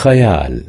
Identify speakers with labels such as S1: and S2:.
S1: خيال.